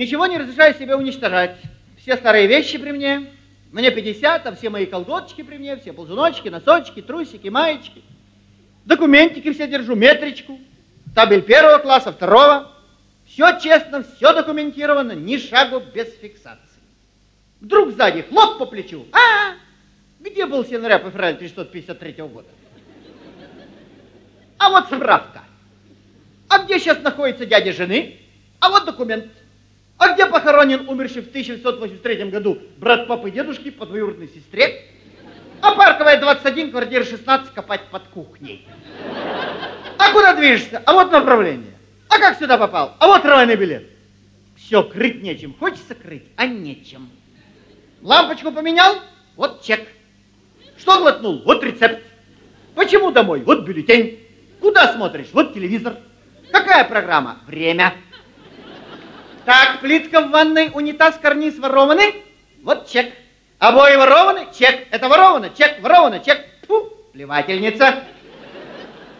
Ничего не разрешаю себе уничтожать. Все старые вещи при мне. Мне 50, а все мои колготочки при мне, все ползуночки, носочки, трусики, маечки. Документики все держу, метричку, табель первого класса, второго. Все честно, все документировано, ни шагу без фиксации. Вдруг сзади хлоп по плечу. А, где был с января по февраль 1653 года? А вот справка. А где сейчас находится дядя жены? А вот документ. А где похоронен умерший в 1983 году брат папы дедушки по двоюродной сестре? А парковая 21, квартира 16, копать под кухней. А куда движешься? А вот направление. А как сюда попал? А вот тройный билет. Все, крыть нечем. Хочется крыть, а нечем. Лампочку поменял? Вот чек. Что глотнул? Вот рецепт. Почему домой? Вот бюллетень. Куда смотришь? Вот телевизор. Какая программа? Время. Так, плитка в ванной, унитаз, карниз ворованы? Вот чек. Обои ворованы? Чек. Это воровано? Чек. Воровано? Чек. Фу, плевательница.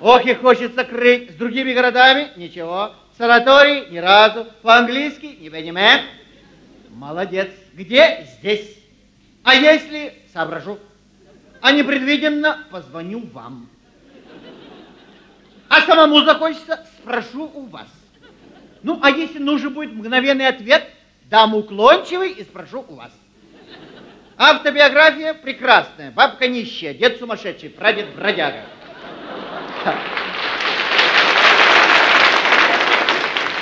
Ох, и хочется крыть. С другими городами? Ничего. Санаторий? Ни разу. По-английски? Не понимаю. Молодец. Где? Здесь. А если соображу? А непредвиденно позвоню вам. А самому закончится, спрошу у вас. Ну, а если нужен будет мгновенный ответ, дам уклончивый и спрошу у вас. Автобиография прекрасная. Бабка нищая, дед сумасшедший, прадед бродяга.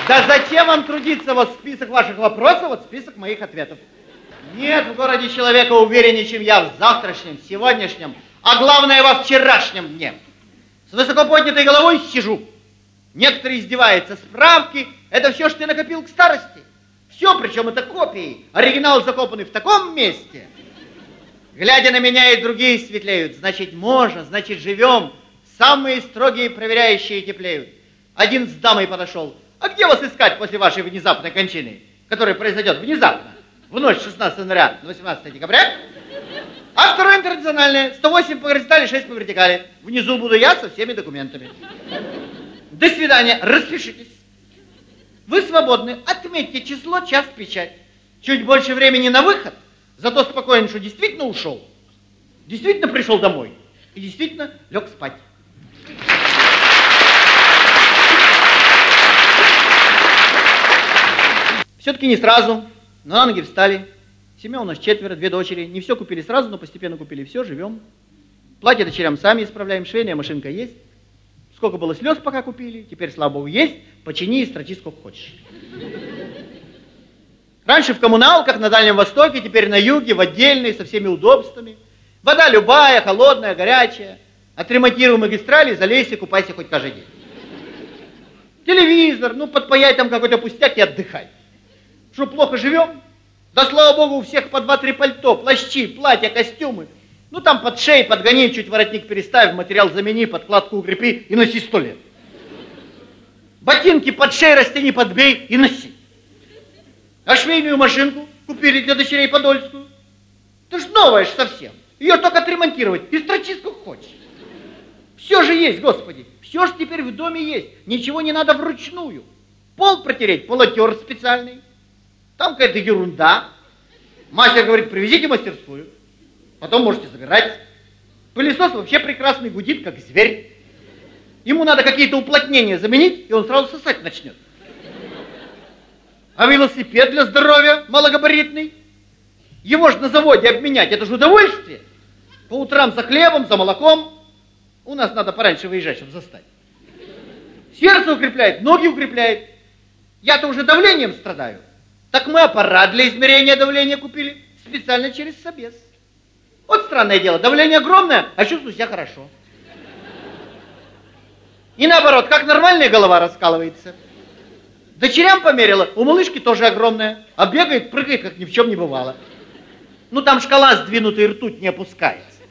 Да зачем вам трудиться? Вот список ваших вопросов, вот список моих ответов. Нет в городе человека увереннее, чем я в завтрашнем, сегодняшнем, а главное во вчерашнем дне. С высоко поднятой головой сижу. Некоторые издеваются. Справки – это все, что ты накопил к старости. Все, причем это копии. Оригинал закопанный в таком месте. Глядя на меня, и другие светлеют. Значит, можно, значит, живем. Самые строгие проверяющие теплеют. Один с дамой подошел. А где вас искать после вашей внезапной кончины, которая произойдет внезапно, в ночь 16 января на 18 декабря? А второе интернациональное, 108 по горизонтали, 6 по вертикали. Внизу буду я со всеми документами. До свидания, распишитесь. Вы свободны, отметьте число, час, печать. Чуть больше времени на выход, зато спокоен, что действительно ушел. Действительно пришел домой. И действительно лег спать. Все-таки не сразу, но на ноги встали. Семья у нас четверо, две дочери. Не все купили сразу, но постепенно купили все, живем. Платье дочерям сами исправляем, швейная машинка есть. Сколько было слез, пока купили, теперь, слава богу, есть. Почини и строчи сколько хочешь. Раньше в коммуналках на Дальнем Востоке, теперь на юге, в отдельной, со всеми удобствами. Вода любая, холодная, горячая. Отремонтируй магистрали, залейся, купайся хоть каждый день. Телевизор, ну подпаяй там какой-то пустяк и отдыхай. Что, плохо живем? Да слава богу, у всех по два-три пальто, плащи, платья, костюмы. Ну там под шеей подгони, чуть воротник переставь, материал замени, подкладку укрепи и носи сто лет. Ботинки под шеей растяни, подбей и носи. А швейную машинку купили для дочерей Подольскую. Ты ж новая ж совсем. Ее только отремонтировать и строчи сколько хочешь. Все же есть, Господи. Все же теперь в доме есть. Ничего не надо вручную. Пол протереть, полотер специальный. Там какая-то ерунда. Мастер говорит, привезите мастерскую. Потом можете забирать. Пылесос вообще прекрасный, гудит, как зверь. Ему надо какие-то уплотнения заменить, и он сразу сосать начнет. А велосипед для здоровья малогабаритный? Его же на заводе обменять, это же удовольствие. По утрам за хлебом, за молоком. У нас надо пораньше выезжать, чтобы застать. Сердце укрепляет, ноги укрепляет. Я-то уже давлением страдаю. Так мы аппарат для измерения давления купили специально через собес. Вот странное дело, давление огромное, а чувствую себя хорошо. И наоборот, как нормальная голова раскалывается. Дочерям померила, у малышки тоже огромная, а бегает, прыгает, как ни в чем не бывало. Ну там шкала сдвинутая, ртуть не опускается.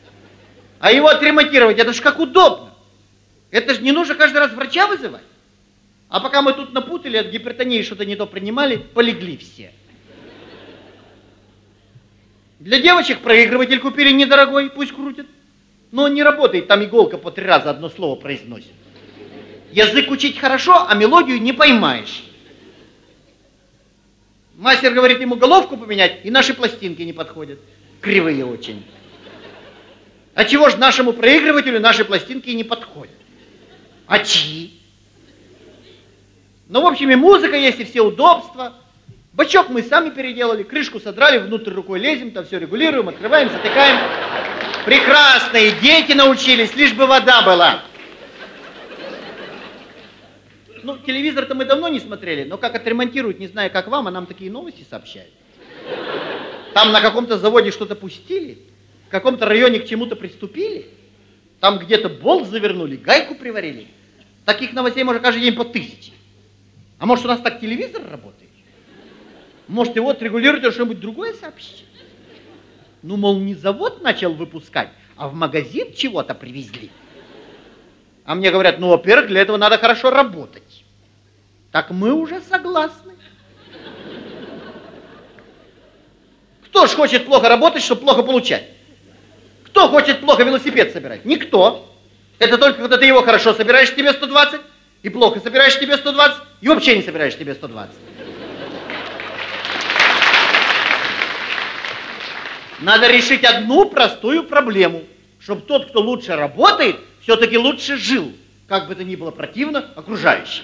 А его отремонтировать, это ж как удобно. Это ж не нужно каждый раз врача вызывать. А пока мы тут напутали, от гипертонии что-то не то принимали, полегли все. Для девочек проигрыватель купили недорогой, пусть крутят. Но он не работает, там иголка по три раза одно слово произносит. Язык учить хорошо, а мелодию не поймаешь. Мастер говорит ему головку поменять, и наши пластинки не подходят. Кривые очень. А чего же нашему проигрывателю наши пластинки не подходят? А чьи? Ну, в общем, и музыка есть, и все удобства. Бачок мы сами переделали, крышку содрали, внутрь рукой лезем, там все регулируем, открываем, затыкаем. Прекрасные дети научились, лишь бы вода была. Ну, телевизор-то мы давно не смотрели, но как отремонтируют, не знаю, как вам, а нам такие новости сообщают. Там на каком-то заводе что-то пустили, в каком-то районе к чему-то приступили, там где-то болт завернули, гайку приварили. Таких новостей можно каждый день по тысяче. А может, у нас так телевизор работает? Может, его отрегулируют, а что-нибудь другое сообщить? Ну, мол, не завод начал выпускать, а в магазин чего-то привезли. А мне говорят, ну, во-первых, для этого надо хорошо работать. Так мы уже согласны. Кто ж хочет плохо работать, чтобы плохо получать? Кто хочет плохо велосипед собирать? Никто. Это только когда ты его хорошо собираешь, тебе 120, и плохо собираешь тебе 120, и вообще не собираешь тебе 120. Надо решить одну простую проблему, чтобы тот, кто лучше работает, все-таки лучше жил, как бы это ни было противно окружающим.